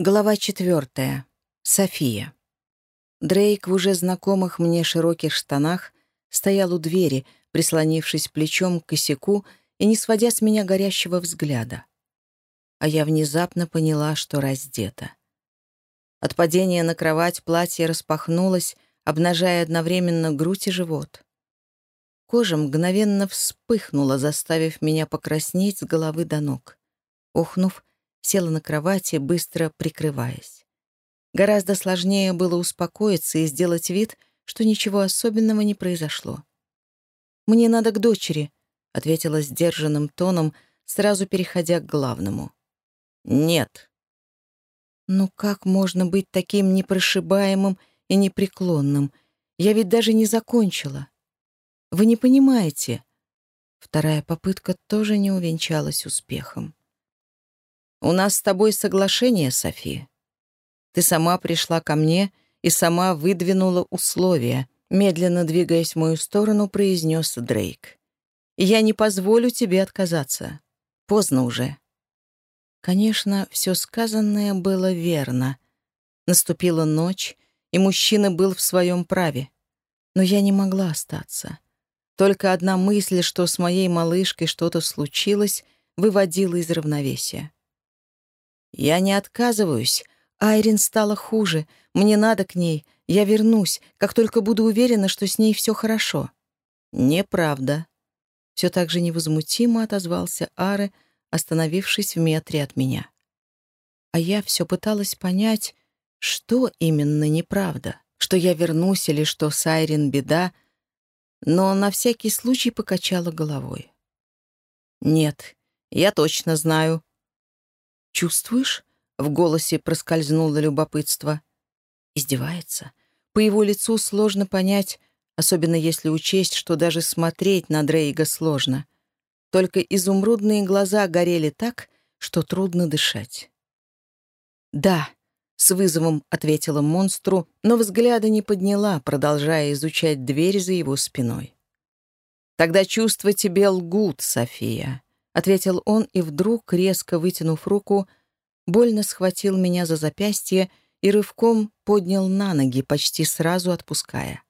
Глава четвертая. София. Дрейк в уже знакомых мне широких штанах стоял у двери, прислонившись плечом к косяку и не сводя с меня горящего взгляда. А я внезапно поняла, что раздета. От падения на кровать платье распахнулось, обнажая одновременно грудь и живот. Кожа мгновенно вспыхнула, заставив меня покраснеть с головы до ног. Ухнув, села на кровати, быстро прикрываясь. Гораздо сложнее было успокоиться и сделать вид, что ничего особенного не произошло. «Мне надо к дочери», — ответила сдержанным тоном, сразу переходя к главному. «Нет». «Ну как можно быть таким непрошибаемым и непреклонным? Я ведь даже не закончила. Вы не понимаете». Вторая попытка тоже не увенчалась успехом. У нас с тобой соглашение, София. Ты сама пришла ко мне и сама выдвинула условия, медленно двигаясь в мою сторону, произнес Дрейк. я не позволю тебе отказаться. Поздно уже. Конечно, все сказанное было верно. Наступила ночь, и мужчина был в своем праве. Но я не могла остаться. Только одна мысль, что с моей малышкой что-то случилось, выводила из равновесия. «Я не отказываюсь. Айрин стала хуже. Мне надо к ней. Я вернусь, как только буду уверена, что с ней все хорошо». «Неправда». Все так же невозмутимо отозвался Аре, остановившись в метре от меня. А я все пыталась понять, что именно неправда, что я вернусь или что с Айрин беда, но на всякий случай покачала головой. «Нет, я точно знаю. «Чувствуешь?» — в голосе проскользнуло любопытство. Издевается. По его лицу сложно понять, особенно если учесть, что даже смотреть на Дрейга сложно. Только изумрудные глаза горели так, что трудно дышать. «Да», — с вызовом ответила монстру, но взгляда не подняла, продолжая изучать дверь за его спиной. «Тогда чувства тебе лгут, София», — ответил он и вдруг, резко вытянув руку, больно схватил меня за запястье и рывком поднял на ноги, почти сразу отпуская.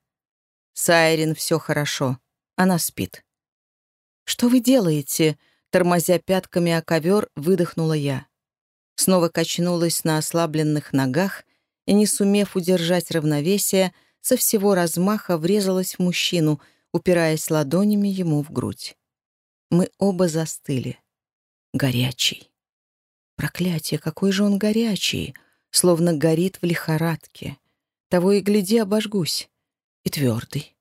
«Сайрин, все хорошо. Она спит». «Что вы делаете?» Тормозя пятками о ковер, выдохнула я. Снова качнулась на ослабленных ногах и, не сумев удержать равновесие, со всего размаха врезалась в мужчину, упираясь ладонями ему в грудь. Мы оба застыли. Горячий. Проклятие, какой же он горячий, словно горит в лихорадке. Того и гляди, обожгусь. И твердый.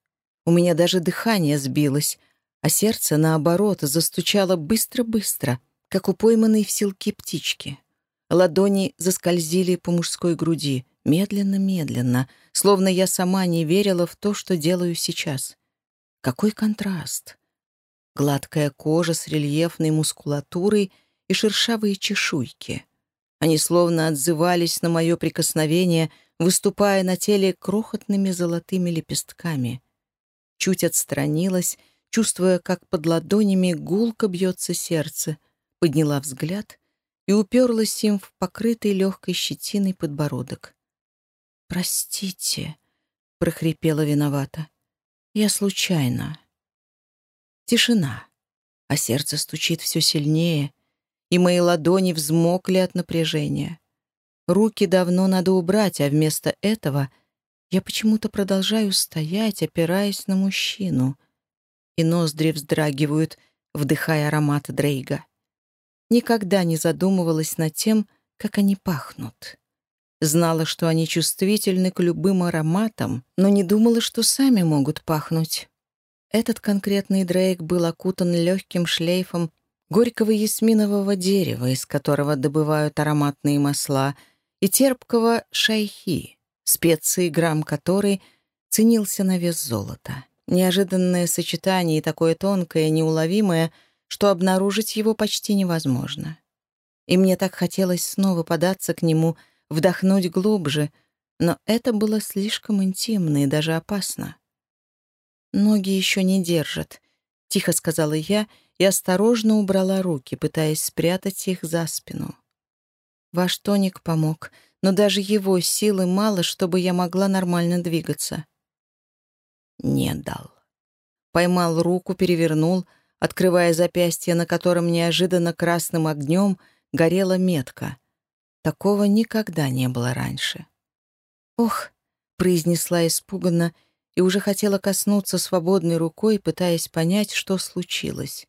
У меня даже дыхание сбилось, а сердце, наоборот, застучало быстро-быстро, как у пойманной в силки птички. Ладони заскользили по мужской груди, медленно-медленно, словно я сама не верила в то, что делаю сейчас. Какой контраст! Гладкая кожа с рельефной мускулатурой и шершавые чешуйки. Они словно отзывались на мое прикосновение, выступая на теле крохотными золотыми лепестками. Чуть отстранилась, чувствуя, как под ладонями гулко бьется сердце, подняла взгляд и уперлась им в покрытый легкой щетиной подбородок. «Простите», — прохрипела виновата. «Я случайно». Тишина, а сердце стучит все сильнее, и мои ладони взмокли от напряжения. Руки давно надо убрать, а вместо этого я почему-то продолжаю стоять, опираясь на мужчину, и ноздри вздрагивают, вдыхая аромат Дрейга. Никогда не задумывалась над тем, как они пахнут. Знала, что они чувствительны к любым ароматам, но не думала, что сами могут пахнуть. Этот конкретный Дрейк был окутан легким шлейфом горького ясминового дерева, из которого добывают ароматные масла, и терпкого шайхи, специи, грамм которой ценился на вес золота. Неожиданное сочетание и такое тонкое, неуловимое, что обнаружить его почти невозможно. И мне так хотелось снова податься к нему, вдохнуть глубже, но это было слишком интимно и даже опасно. «Ноги еще не держат», — тихо сказала я и осторожно убрала руки, пытаясь спрятать их за спину. Ваш тоник помог, но даже его силы мало, чтобы я могла нормально двигаться. Не дал. Поймал руку, перевернул, открывая запястье, на котором неожиданно красным огнем горела метка. Такого никогда не было раньше. «Ох!» — произнесла испуганно и уже хотела коснуться свободной рукой, пытаясь понять, что случилось.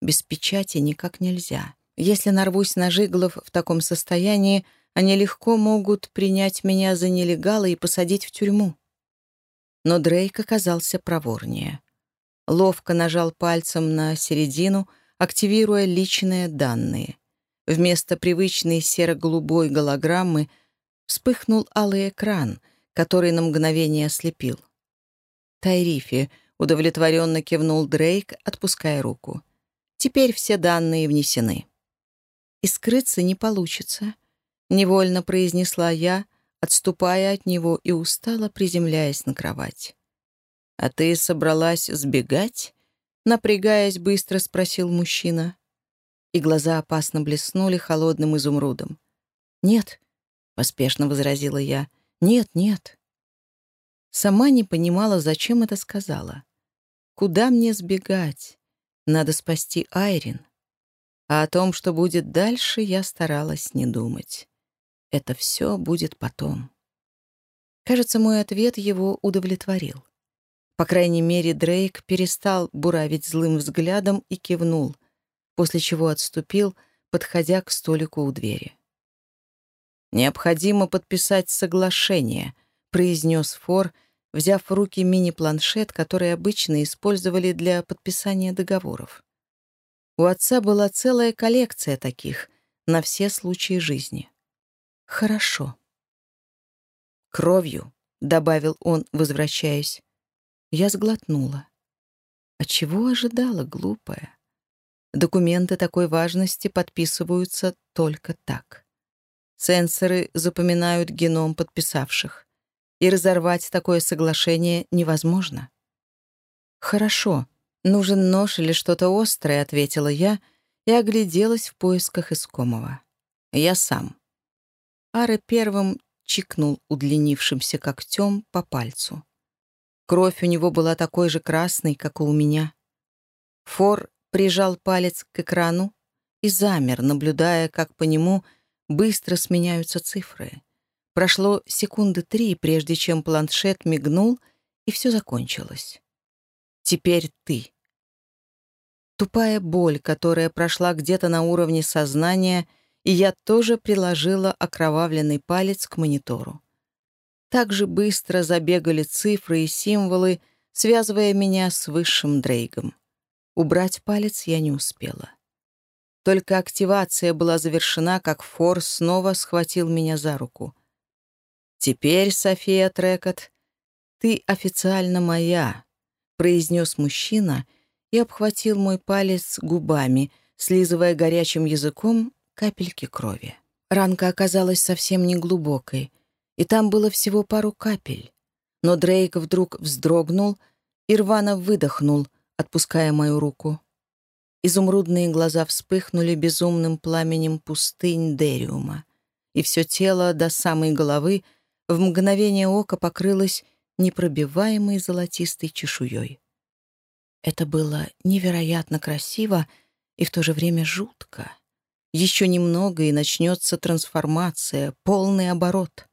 Без печати никак нельзя. Если нарвусь на жиглов в таком состоянии, они легко могут принять меня за нелегала и посадить в тюрьму. Но Дрейк оказался проворнее. Ловко нажал пальцем на середину, активируя личные данные. Вместо привычной серо-голубой голограммы вспыхнул алый экран, который на мгновение ослепил. «Тайрифи», — удовлетворенно кивнул Дрейк, отпуская руку. «Теперь все данные внесены». «И скрыться не получится», — невольно произнесла я, отступая от него и устало приземляясь на кровать. «А ты собралась сбегать?» — напрягаясь, быстро спросил мужчина. И глаза опасно блеснули холодным изумрудом. «Нет», — поспешно возразила я, — «нет, нет». Сама не понимала, зачем это сказала. «Куда мне сбегать? Надо спасти Айрин». А о том, что будет дальше, я старалась не думать. Это все будет потом. Кажется, мой ответ его удовлетворил. По крайней мере, Дрейк перестал буравить злым взглядом и кивнул, после чего отступил, подходя к столику у двери. «Необходимо подписать соглашение», — произнес Фор, взяв в руки мини-планшет, который обычно использовали для подписания договоров. У отца была целая коллекция таких на все случаи жизни. Хорошо. Кровью, добавил он, возвращаясь. Я сглотнула. А чего ожидала, глупая? Документы такой важности подписываются только так. Сенсоры запоминают геном подписавших, и разорвать такое соглашение невозможно. Хорошо, «Нужен нож или что-то острое», — ответила я и огляделась в поисках искомого. «Я сам». Ара первым чикнул удлинившимся когтем по пальцу. Кровь у него была такой же красной, как и у меня. Фор прижал палец к экрану и замер, наблюдая, как по нему быстро сменяются цифры. Прошло секунды три, прежде чем планшет мигнул, и все закончилось. Теперь ты. Тупая боль, которая прошла где-то на уровне сознания, и я тоже приложила окровавленный палец к монитору. Так же быстро забегали цифры и символы, связывая меня с высшим Дрейгом. Убрать палец я не успела. Только активация была завершена, как Форс снова схватил меня за руку. «Теперь, София Трекот, ты официально моя», произнес мужчина и обхватил мой палец губами, слизывая горячим языком капельки крови. Ранка оказалась совсем не глубокой, и там было всего пару капель. Но Дрейк вдруг вздрогнул и рвано выдохнул, отпуская мою руку. Изумрудные глаза вспыхнули безумным пламенем пустынь Дериума, и все тело до самой головы в мгновение ока покрылось непробиваемой золотистой чешуей. Это было невероятно красиво и в то же время жутко. Еще немного, и начнется трансформация, полный оборот.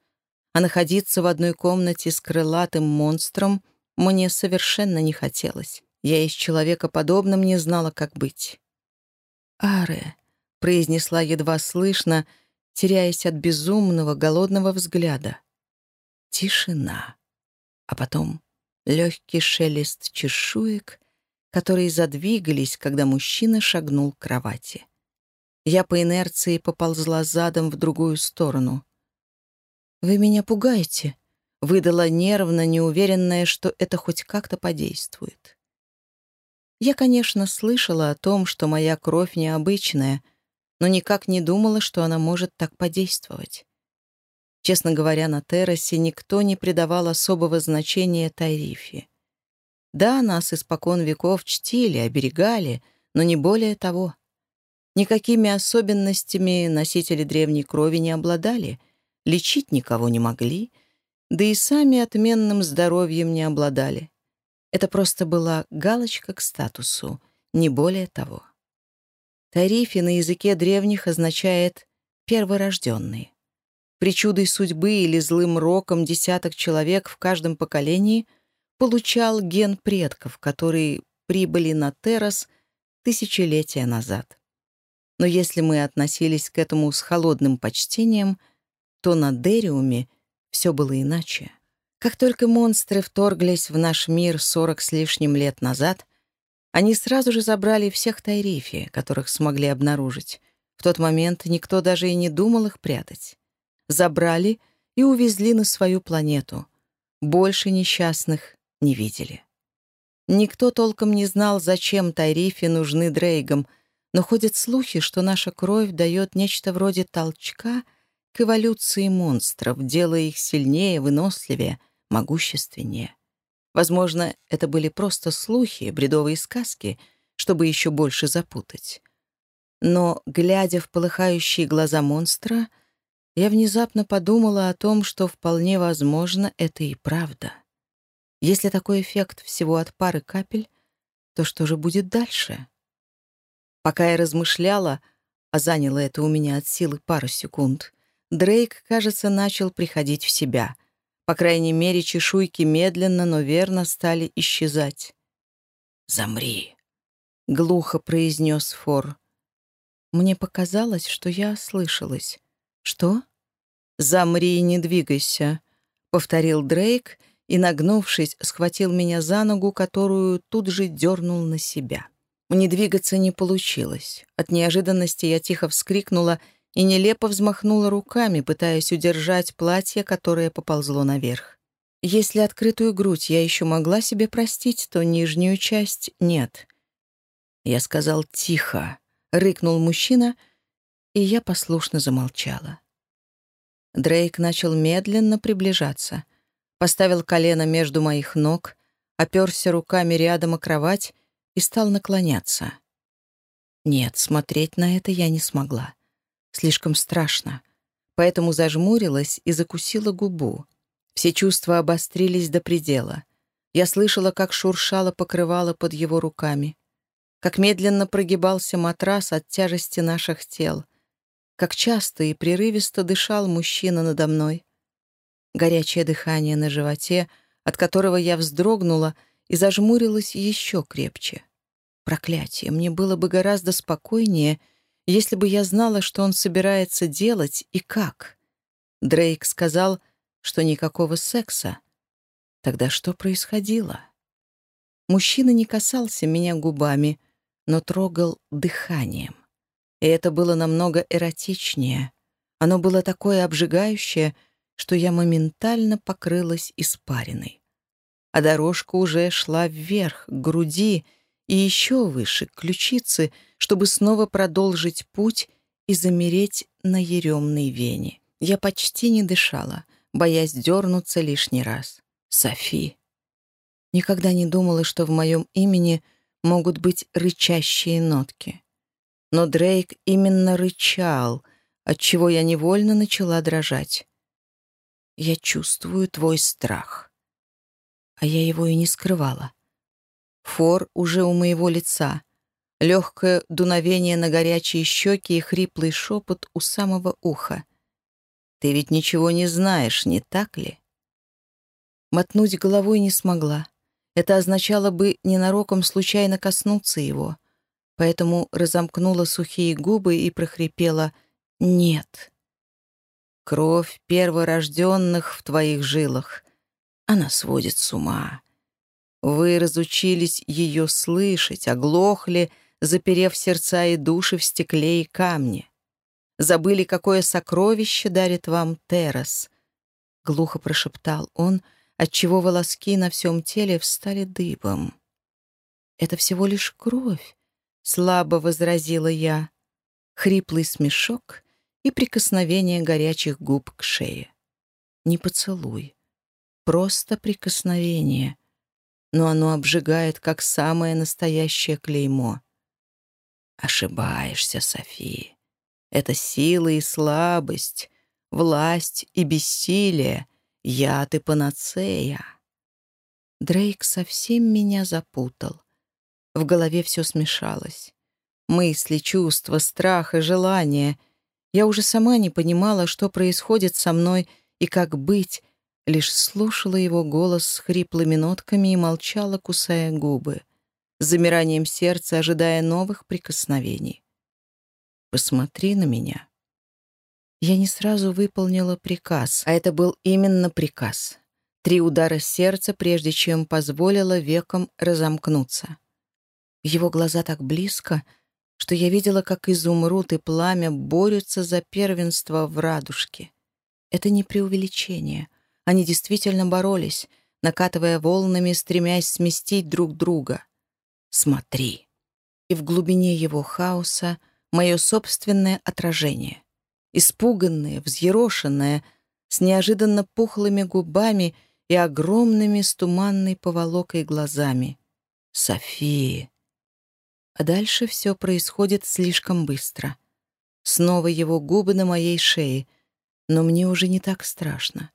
А находиться в одной комнате с крылатым монстром мне совершенно не хотелось. Я из человека подобным не знала, как быть. «Аре», — произнесла едва слышно, теряясь от безумного, голодного взгляда. Тишина а потом легкий шелест чешуек, которые задвигались, когда мужчина шагнул к кровати. Я по инерции поползла задом в другую сторону. «Вы меня пугаете», — выдала нервно, неуверенная, что это хоть как-то подействует. Я, конечно, слышала о том, что моя кровь необычная, но никак не думала, что она может так подействовать. Честно говоря, на террасе никто не придавал особого значения Тайрифе. Да, нас испокон веков чтили, оберегали, но не более того. Никакими особенностями носители древней крови не обладали, лечить никого не могли, да и сами отменным здоровьем не обладали. Это просто была галочка к статусу, не более того. Тарифи на языке древних означает «перворожденные». Причудой судьбы или злым роком десяток человек в каждом поколении получал ген предков, которые прибыли на Террас тысячелетия назад. Но если мы относились к этому с холодным почтением, то на Дериуме все было иначе. Как только монстры вторглись в наш мир сорок с лишним лет назад, они сразу же забрали всех Тайрифи, которых смогли обнаружить. В тот момент никто даже и не думал их прятать. Забрали и увезли на свою планету. Больше несчастных не видели. Никто толком не знал, зачем Тайрифи нужны Дрейгам — но ходят слухи, что наша кровь дает нечто вроде толчка к эволюции монстров, делая их сильнее, выносливее, могущественнее. Возможно, это были просто слухи, бредовые сказки, чтобы еще больше запутать. Но, глядя в полыхающие глаза монстра, я внезапно подумала о том, что вполне возможно это и правда. Если такой эффект всего от пары капель, то что же будет дальше? Пока я размышляла, а заняло это у меня от силы пару секунд, Дрейк, кажется, начал приходить в себя. По крайней мере, чешуйки медленно, но верно стали исчезать. «Замри», — глухо произнес Фор. Мне показалось, что я ослышалась. «Что?» «Замри и не двигайся», — повторил Дрейк и, нагнувшись, схватил меня за ногу, которую тут же дернул на себя. Мне двигаться не получилось. От неожиданности я тихо вскрикнула и нелепо взмахнула руками, пытаясь удержать платье, которое поползло наверх. Если открытую грудь я еще могла себе простить, то нижнюю часть нет. Я сказал «тихо», — рыкнул мужчина, и я послушно замолчала. Дрейк начал медленно приближаться, поставил колено между моих ног, оперся руками рядом о кровать и стал наклоняться. Нет, смотреть на это я не смогла. Слишком страшно. Поэтому зажмурилась и закусила губу. Все чувства обострились до предела. Я слышала, как шуршало покрывало под его руками, как медленно прогибался матрас от тяжести наших тел, как часто и прерывисто дышал мужчина надо мной. Горячее дыхание на животе, от которого я вздрогнула и зажмурилась еще крепче. Проклятие, мне было бы гораздо спокойнее, если бы я знала, что он собирается делать и как. Дрейк сказал, что никакого секса. Тогда что происходило? Мужчина не касался меня губами, но трогал дыханием. И это было намного эротичнее. Оно было такое обжигающее, что я моментально покрылась испариной а дорожка уже шла вверх, к груди и еще выше, к ключице, чтобы снова продолжить путь и замереть на еремной вене. Я почти не дышала, боясь дернуться лишний раз. Софи. Никогда не думала, что в моем имени могут быть рычащие нотки. Но Дрейк именно рычал, отчего я невольно начала дрожать. «Я чувствую твой страх», а я его и не скрывала. Фор уже у моего лица, легкое дуновение на горячие щеки и хриплый шепот у самого уха. «Ты ведь ничего не знаешь, не так ли?» Мотнуть головой не смогла. Это означало бы ненароком случайно коснуться его, поэтому разомкнула сухие губы и прохрипела «Нет». Кровь перворожденных в твоих жилах. Она сводит с ума. Вы разучились ее слышать, оглохли, заперев сердца и души в стекле и камне. Забыли, какое сокровище дарит вам Террас. Глухо прошептал он, отчего волоски на всем теле встали дыбом. «Это всего лишь кровь», — слабо возразила я. Хриплый смешок и прикосновение горячих губ к шее. «Не поцелуй просто прикосновение, но оно обжигает, как самое настоящее клеймо. Ошибаешься, София. Это сила и слабость, власть и бессилие, яд и панацея. Дрейк совсем меня запутал. В голове все смешалось. Мысли, чувства, страх и желания. Я уже сама не понимала, что происходит со мной и как быть, лишь слушала его голос с хриплыми нотками и молчала, кусая губы, с замиранием сердца ожидая новых прикосновений. «Посмотри на меня». Я не сразу выполнила приказ, а это был именно приказ. Три удара сердца, прежде чем позволила векам разомкнуться. Его глаза так близко, что я видела, как изумруд и пламя борются за первенство в радужке. Это не преувеличение. Они действительно боролись, накатывая волнами, стремясь сместить друг друга. «Смотри!» И в глубине его хаоса мое собственное отражение. Испуганное, взъерошенное, с неожиданно пухлыми губами и огромными с туманной поволокой глазами. «София!» А дальше все происходит слишком быстро. Снова его губы на моей шее, но мне уже не так страшно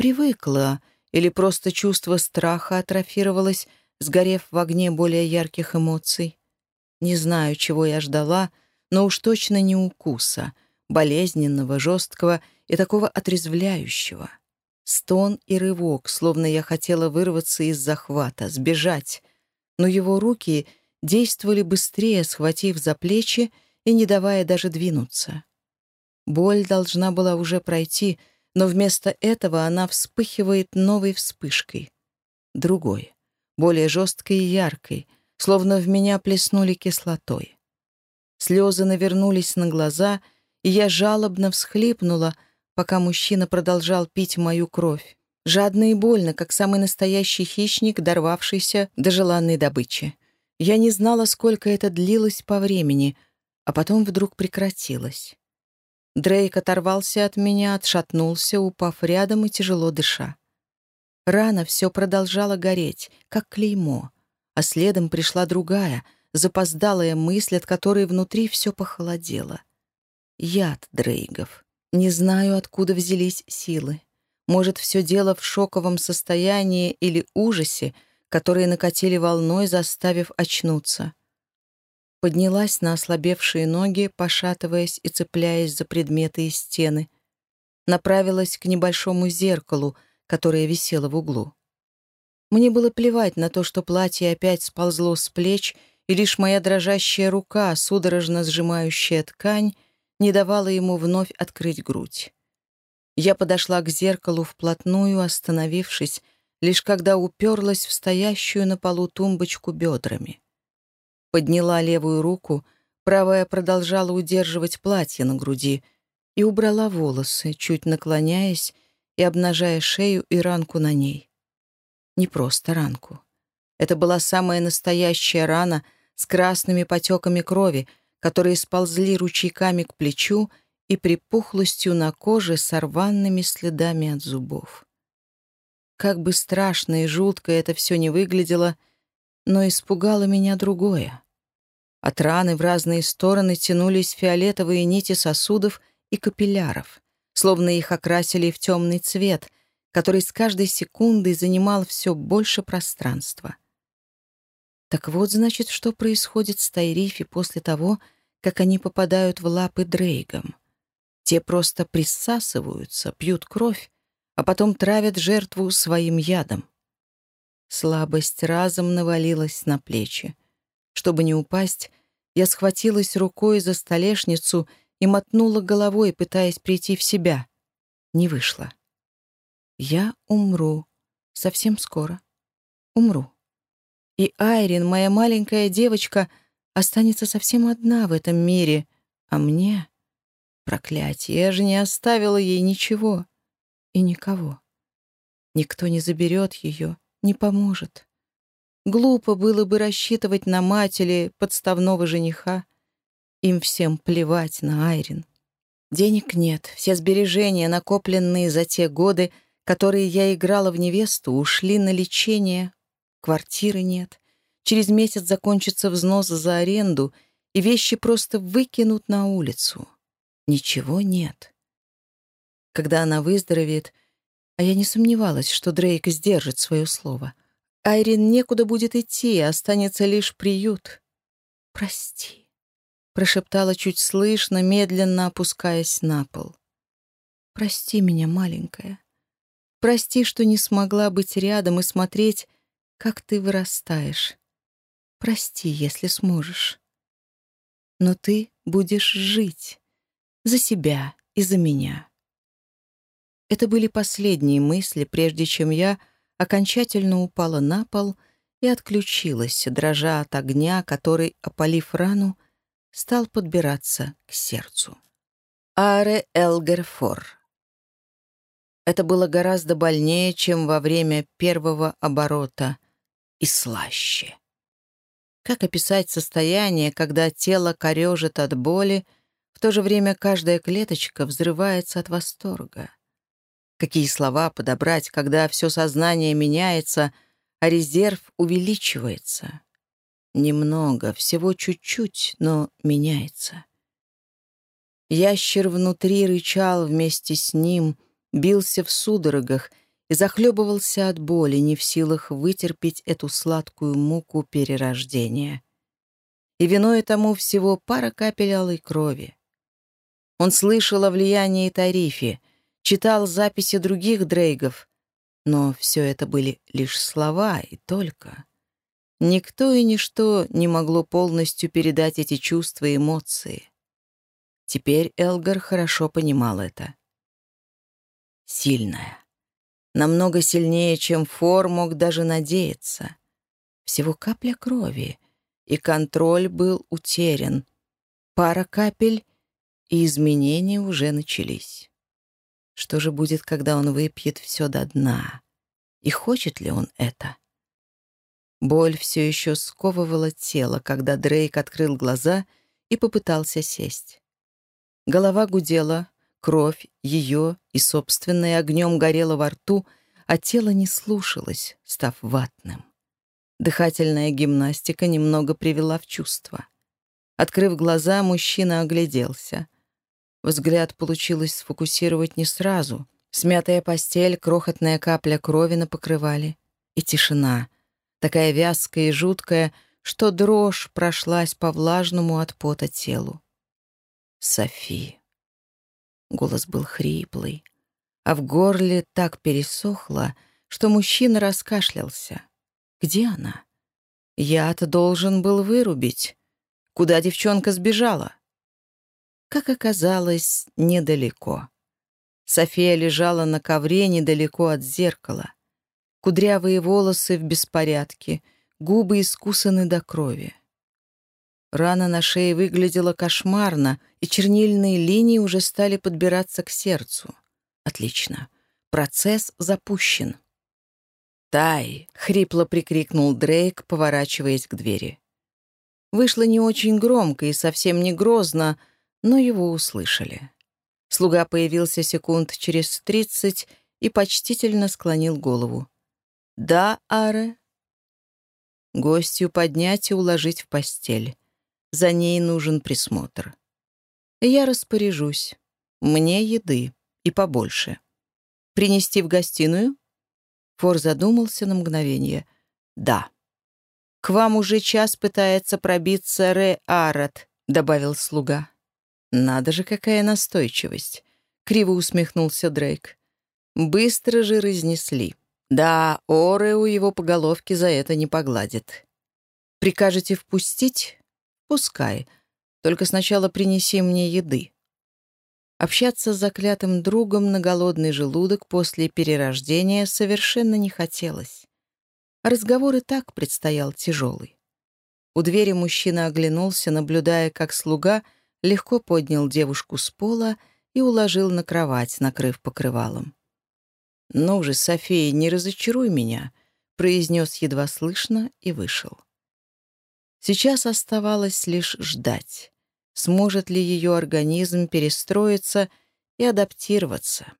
привыкла или просто чувство страха атрофировалось, сгорев в огне более ярких эмоций. Не знаю, чего я ждала, но уж точно не укуса, болезненного, жесткого и такого отрезвляющего. Стон и рывок, словно я хотела вырваться из захвата, сбежать, но его руки действовали быстрее, схватив за плечи и не давая даже двинуться. Боль должна была уже пройти, но вместо этого она вспыхивает новой вспышкой. Другой, более жесткой и яркой, словно в меня плеснули кислотой. Слезы навернулись на глаза, и я жалобно всхлипнула, пока мужчина продолжал пить мою кровь. Жадно и больно, как самый настоящий хищник, дорвавшийся до желанной добычи. Я не знала, сколько это длилось по времени, а потом вдруг прекратилось. Дрейк оторвался от меня, отшатнулся, упав рядом и тяжело дыша. Рана все продолжала гореть, как клеймо, а следом пришла другая, запоздалая мысль, от которой внутри все похолодело. Яд Дрейгов. Не знаю, откуда взялись силы. Может, все дело в шоковом состоянии или ужасе, которые накатили волной, заставив очнуться поднялась на ослабевшие ноги, пошатываясь и цепляясь за предметы и стены. Направилась к небольшому зеркалу, которое висело в углу. Мне было плевать на то, что платье опять сползло с плеч, и лишь моя дрожащая рука, судорожно сжимающая ткань, не давала ему вновь открыть грудь. Я подошла к зеркалу вплотную, остановившись, лишь когда уперлась в стоящую на полу тумбочку бедрами. Подняла левую руку, правая продолжала удерживать платье на груди и убрала волосы, чуть наклоняясь и обнажая шею и ранку на ней. Не просто ранку. Это была самая настоящая рана с красными потеками крови, которые сползли ручейками к плечу и припухлостью на коже с рваными следами от зубов. Как бы страшно и жутко это все не выглядело — но испугало меня другое. От раны в разные стороны тянулись фиолетовые нити сосудов и капилляров, словно их окрасили в темный цвет, который с каждой секундой занимал все больше пространства. Так вот, значит, что происходит с Тайрифи после того, как они попадают в лапы Дрейгом. Те просто присасываются, пьют кровь, а потом травят жертву своим ядом. Слабость разом навалилась на плечи. Чтобы не упасть, я схватилась рукой за столешницу и мотнула головой, пытаясь прийти в себя. Не вышло. Я умру. Совсем скоро. Умру. И Айрин, моя маленькая девочка, останется совсем одна в этом мире, а мне... Проклятие, я же не оставила ей ничего и никого. Никто не заберет ее, не поможет. Глупо было бы рассчитывать на мать или подставного жениха. Им всем плевать на Айрин. Денег нет, все сбережения, накопленные за те годы, которые я играла в невесту, ушли на лечение. Квартиры нет. Через месяц закончится взнос за аренду, и вещи просто выкинут на улицу. Ничего нет. Когда она выздоровеет, а я не сомневалась, что Дрейк сдержит свое слово, Айрин некуда будет идти, останется лишь приют. «Прости», — прошептала чуть слышно, медленно опускаясь на пол. «Прости меня, маленькая. Прости, что не смогла быть рядом и смотреть, как ты вырастаешь. Прости, если сможешь. Но ты будешь жить. За себя и за меня». Это были последние мысли, прежде чем я окончательно упала на пол и отключилась, дрожа от огня, который, опалив рану, стал подбираться к сердцу. Аре Элгерфор. Это было гораздо больнее, чем во время первого оборота, и слаще. Как описать состояние, когда тело корежит от боли, в то же время каждая клеточка взрывается от восторга? Какие слова подобрать, когда все сознание меняется, а резерв увеличивается? Немного, всего чуть-чуть, но меняется. Ящер внутри рычал вместе с ним, бился в судорогах и захлебывался от боли, не в силах вытерпеть эту сладкую муку перерождения. И виной тому всего пара капель алой крови. Он слышал о влиянии Тарифи, читал записи других Дрейгов, но все это были лишь слова и только. Никто и ничто не могло полностью передать эти чувства и эмоции. Теперь Элгар хорошо понимал это. Сильная. Намного сильнее, чем Фор мог даже надеяться. Всего капля крови, и контроль был утерян. Пара капель, и изменения уже начались. Что же будет, когда он выпьет все до дна? И хочет ли он это? Боль все еще сковывала тело, когда Дрейк открыл глаза и попытался сесть. Голова гудела, кровь ее и собственная огнем горела во рту, а тело не слушалось, став ватным. Дыхательная гимнастика немного привела в чувство. Открыв глаза, мужчина огляделся. Взгляд получилось сфокусировать не сразу. Смятая постель, крохотная капля крови на покрывале и тишина — такая вязкая и жуткая, что дрожь прошлась по влажному от пота телу. Софи. Голос был хриплый, а в горле так пересохло, что мужчина раскашлялся. Где она? Я-то должен был вырубить. Куда девчонка сбежала? Как оказалось, недалеко. София лежала на ковре недалеко от зеркала. Кудрявые волосы в беспорядке, губы искусаны до крови. Рана на шее выглядела кошмарно, и чернильные линии уже стали подбираться к сердцу. Отлично. Процесс запущен. «Тай!» — хрипло прикрикнул Дрейк, поворачиваясь к двери. Вышло не очень громко и совсем не грозно, но его услышали. Слуга появился секунд через тридцать и почтительно склонил голову. «Да, Аре?» Гостью поднять и уложить в постель. За ней нужен присмотр. Я распоряжусь. Мне еды. И побольше. Принести в гостиную? Фор задумался на мгновение. Да. «К вам уже час пытается пробиться Ре Арат», — добавил слуга. «Надо же, какая настойчивость!» — криво усмехнулся Дрейк. «Быстро же разнесли. Да, Ореу его по головке за это не погладит. Прикажете впустить? Пускай. Только сначала принеси мне еды. Общаться с заклятым другом на голодный желудок после перерождения совершенно не хотелось. разговор и так предстоял тяжелый. У двери мужчина оглянулся, наблюдая, как слуга легко поднял девушку с пола и уложил на кровать, накрыв покрывалом. «Ну же, София, не разочаруй меня», — произнес едва слышно и вышел. Сейчас оставалось лишь ждать, сможет ли ее организм перестроиться и адаптироваться.